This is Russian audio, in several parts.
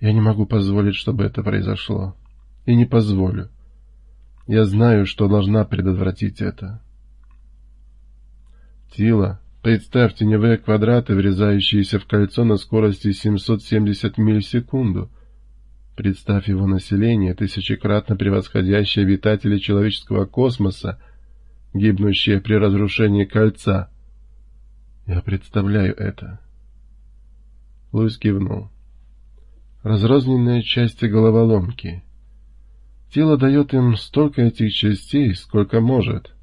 Я не могу позволить, чтобы это произошло. И не позволю. Я знаю, что должна предотвратить это. Тила, представь теневые квадраты, врезающиеся в кольцо на скорости 770 миль в секунду. Представь его население, тысячекратно превосходящее обитателей человеческого космоса, гибнущее при разрушении кольца. Я представляю это. Луис кивнул. Разрозненные части головоломки — Тело дает им столько этих частей, сколько может.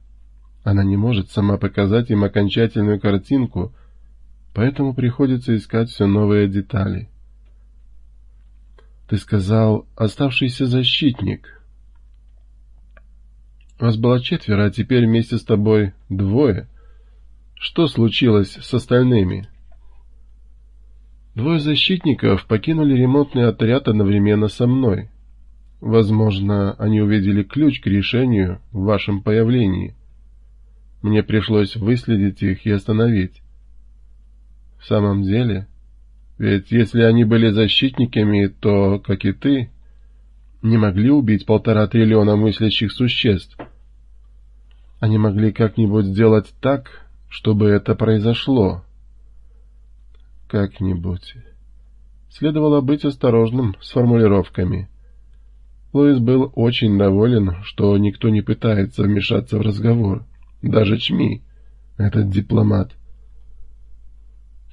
Она не может сама показать им окончательную картинку, поэтому приходится искать все новые детали. Ты сказал «оставшийся защитник». Вас было четверо, а теперь вместе с тобой двое. Что случилось с остальными? Двое защитников покинули ремонтный отряд одновременно со мной. Возможно, они увидели ключ к решению в вашем появлении. Мне пришлось выследить их и остановить. В самом деле, ведь если они были защитниками, то, как и ты, не могли убить полтора триллиона мыслящих существ. Они могли как-нибудь сделать так, чтобы это произошло. Как-нибудь. Следовало быть осторожным с формулировками. Луис был очень доволен, что никто не пытается вмешаться в разговор. Даже Чми, этот дипломат.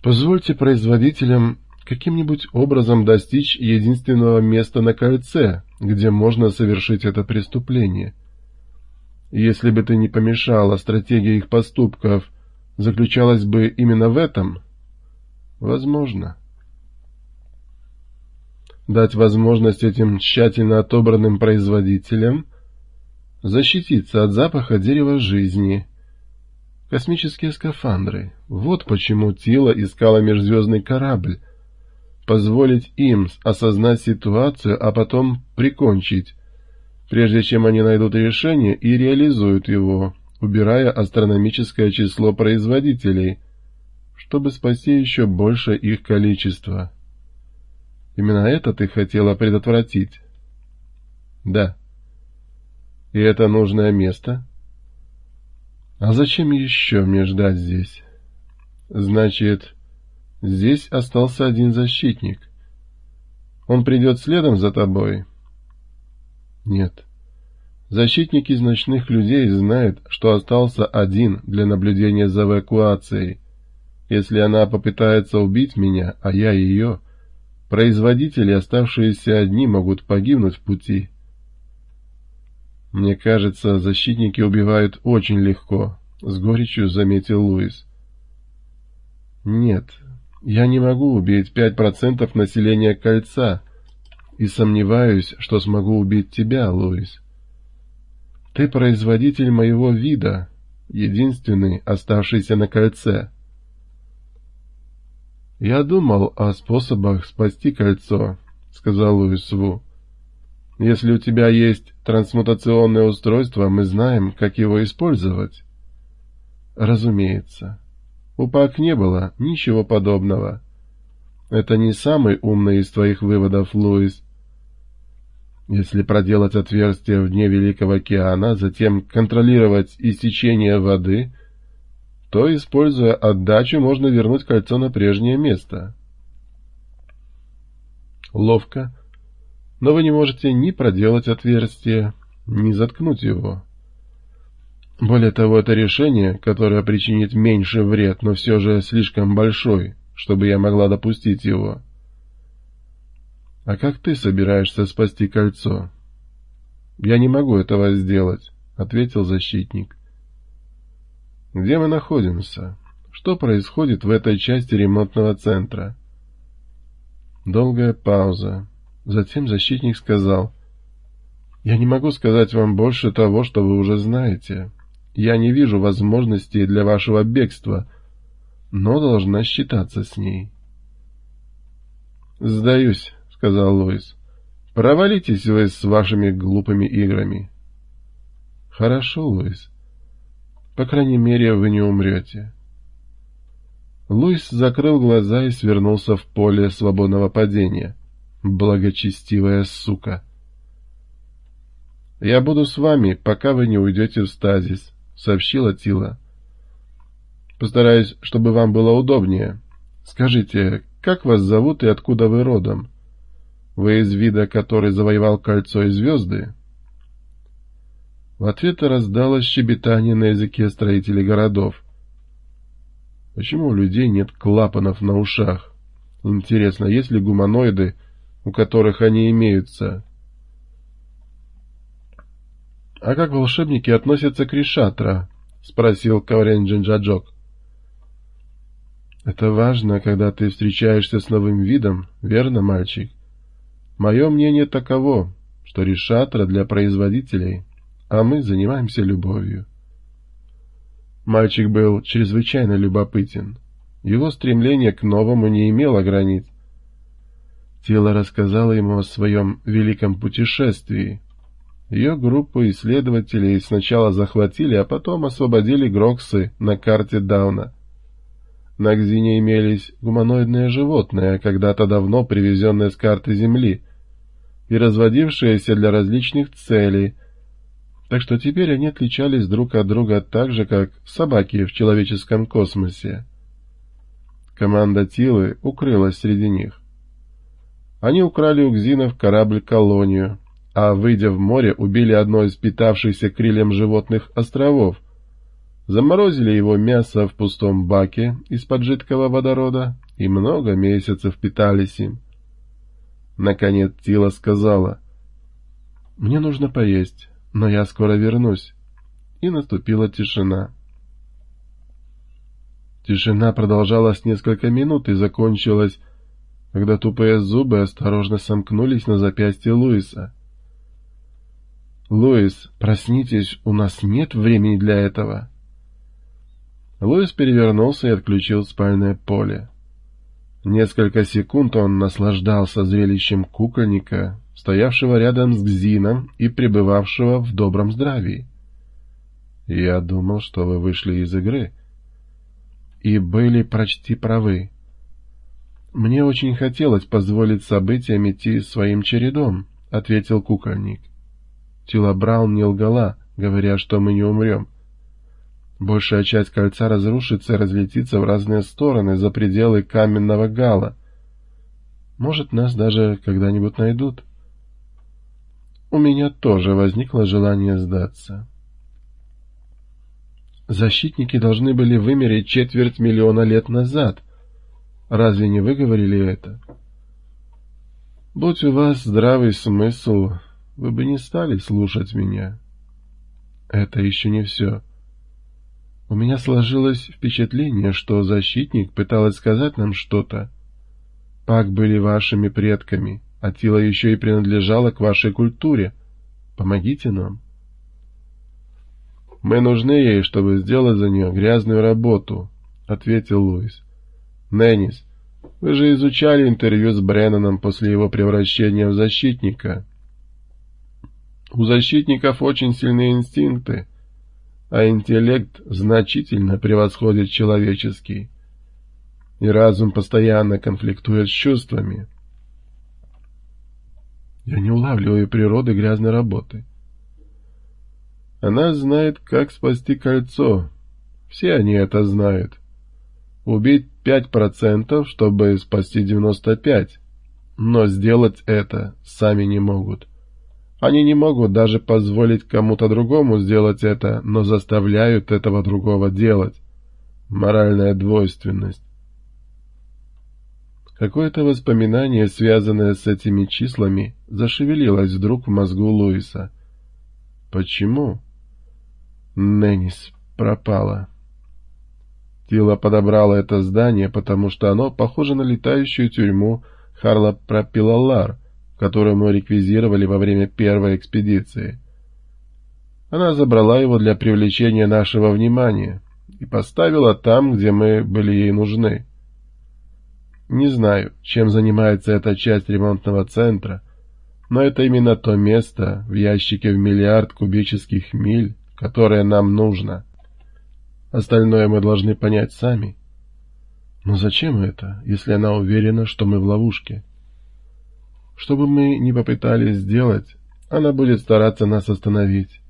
Позвольте производителям каким-нибудь образом достичь единственного места на кольце, где можно совершить это преступление. Если бы ты не помешала, стратегия их поступков заключалась бы именно в этом? Возможно дать возможность этим тщательно отобранным производителям защититься от запаха дерева жизни. Космические скафандры. Вот почему Тила искала межзвездный корабль. Позволить им осознать ситуацию, а потом прикончить, прежде чем они найдут решение и реализуют его, убирая астрономическое число производителей, чтобы спасти еще больше их количество. Именно это ты хотела предотвратить? Да. И это нужное место? А зачем еще мне ждать здесь? Значит, здесь остался один защитник. Он придет следом за тобой? Нет. Защитник из ночных людей знает, что остался один для наблюдения за эвакуацией. Если она попытается убить меня, а я ее, Производители, оставшиеся одни, могут погибнуть в пути. Мне кажется, защитники убивают очень легко, с горечью заметил Луис. Нет, я не могу убить пять процентов населения кольца и сомневаюсь, что смогу убить тебя, Луис. Ты производитель моего вида, единственный, оставшийся на кольце. «Я думал о способах спасти кольцо», — сказал Луис Ву. «Если у тебя есть трансмутационное устройство, мы знаем, как его использовать». «Разумеется. У Пак не было ничего подобного. Это не самый умный из твоих выводов, Луис. Если проделать отверстие в дне Великого океана, затем контролировать истечение воды — то, используя отдачу, можно вернуть кольцо на прежнее место. Ловко, но вы не можете ни проделать отверстие, ни заткнуть его. Более того, это решение, которое причинит меньше вред, но все же слишком большой, чтобы я могла допустить его. — А как ты собираешься спасти кольцо? — Я не могу этого сделать, — ответил защитник. Где мы находимся? Что происходит в этой части ремонтного центра? Долгая пауза. Затем защитник сказал, «Я не могу сказать вам больше того, что вы уже знаете. Я не вижу возможностей для вашего бегства, но должна считаться с ней». «Сдаюсь», — сказал Луис. «Провалитесь вы с вашими глупыми играми». «Хорошо, Луис. По крайней мере, вы не умрете. Луис закрыл глаза и свернулся в поле свободного падения. благочестивая сука. «Я буду с вами, пока вы не уйдете в стазис», — сообщила Тила. «Постараюсь, чтобы вам было удобнее. Скажите, как вас зовут и откуда вы родом? Вы из вида, который завоевал кольцо и звезды?» В ответ раздалось щебетание на языке строителей городов. Почему у людей нет клапанов на ушах? Интересно, есть ли гуманоиды, у которых они имеются? — А как волшебники относятся к Ришатра? — спросил Каврен Джинджаджок. — Это важно, когда ты встречаешься с новым видом, верно, мальчик? Мое мнение таково, что Ришатра для производителей, а мы занимаемся любовью. Мальчик был чрезвычайно любопытен. Его стремление к новому не имело границ. Тело рассказало ему о своем великом путешествии. Ее группу исследователей сначала захватили, а потом освободили Гроксы на карте Дауна. На Гзине имелись гуманоидные животные, когда-то давно привезенные с карты Земли, и разводившиеся для различных целей, так что теперь они отличались друг от друга так же, как собаки в человеческом космосе. Команда Тилы укрылась среди них. Они украли у гзинов корабль-колонию, а, выйдя в море, убили одно из питавшихся крыльям животных островов, заморозили его мясо в пустом баке из-под жидкого водорода и много месяцев питались им. Наконец Тила сказала, «Мне нужно поесть но я скоро вернусь. И наступила тишина. Тишина продолжалась несколько минут и закончилась, когда тупые зубы осторожно сомкнулись на запястье Луиса. «Луис, проснитесь, у нас нет времени для этого». Луис перевернулся и отключил спальное поле. Несколько секунд он наслаждался зрелищем кукольника, стоявшего рядом с Гзином и пребывавшего в добром здравии. Я думал, что вы вышли из игры. И были почти правы. Мне очень хотелось позволить событиям идти своим чередом, — ответил кукольник. Тила Браун не лгала, говоря, что мы не умрем. Большая часть кольца разрушится и разлетится в разные стороны за пределы каменного гала. Может, нас даже когда-нибудь найдут. — у меня тоже возникло желание сдаться. Защитники должны были вымереть четверть миллиона лет назад. Разве не вы говорили это? Будь у вас здравый смысл, вы бы не стали слушать меня. Это еще не все. У меня сложилось впечатление, что защитник пыталась сказать нам что-то. Пак были вашими предками. Атила еще и принадлежала к вашей культуре. Помогите нам. Мы нужны ей, чтобы сделать за нее грязную работу, — ответил Луис. Неннис, вы же изучали интервью с Бреннаном после его превращения в защитника. У защитников очень сильные инстинкты, а интеллект значительно превосходит человеческий, и разум постоянно конфликтует с чувствами. Я не улавливаю природы грязной работы. Она знает, как спасти кольцо. Все они это знают. Убить пять процентов, чтобы спасти девяносто пять. Но сделать это сами не могут. Они не могут даже позволить кому-то другому сделать это, но заставляют этого другого делать. Моральная двойственность. Какое-то воспоминание, связанное с этими числами, зашевелилось вдруг в мозгу Луиса. Почему? Неннис пропала. Тила подобрала это здание, потому что оно похоже на летающую тюрьму Харла Пропилалар, которую мы реквизировали во время первой экспедиции. Она забрала его для привлечения нашего внимания и поставила там, где мы были ей нужны. Не знаю, чем занимается эта часть ремонтного центра, но это именно то место в ящике в миллиард кубических миль, которое нам нужно. Остальное мы должны понять сами. Но зачем это, если она уверена, что мы в ловушке? Что бы мы ни попытались сделать, она будет стараться нас остановить.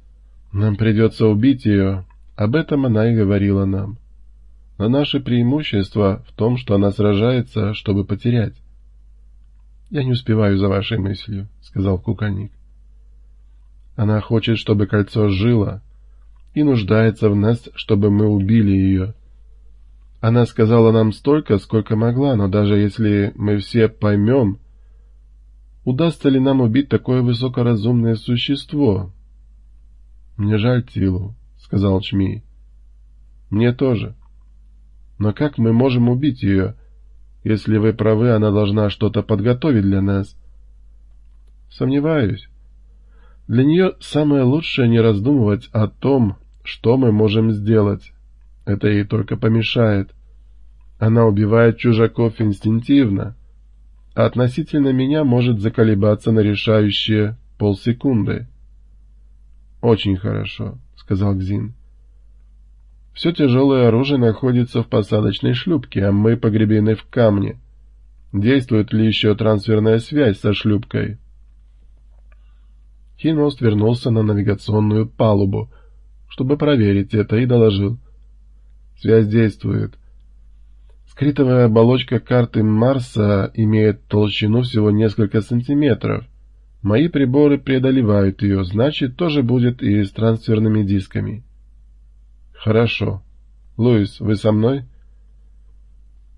Нам придется убить ее, об этом она и говорила нам. Но наше преимущество в том, что она сражается, чтобы потерять. «Я не успеваю за вашей мыслью», — сказал Куканик. «Она хочет, чтобы кольцо жило, и нуждается в нас, чтобы мы убили ее. Она сказала нам столько, сколько могла, но даже если мы все поймем, удастся ли нам убить такое высокоразумное существо?» «Мне жаль Тилу», — сказал Чми. «Мне тоже. Но как мы можем убить ее?» Если вы правы, она должна что-то подготовить для нас. Сомневаюсь. Для нее самое лучшее не раздумывать о том, что мы можем сделать. Это ей только помешает. Она убивает чужаков инстинктивно, а относительно меня может заколебаться на решающие полсекунды. «Очень хорошо», — сказал Гзин. Все тяжелое оружие находится в посадочной шлюпке, а мы погребены в камне. Действует ли еще трансферная связь со шлюпкой? Хинмост вернулся на навигационную палубу, чтобы проверить это, и доложил. Связь действует. Скритовая оболочка карты Марса имеет толщину всего несколько сантиметров. Мои приборы преодолевают ее, значит, тоже будет и с трансферными дисками. «Хорошо. Луис, вы со мной?»